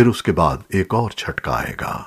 پھر اس کے بعد ایک اور جھٹکا آئے گا۔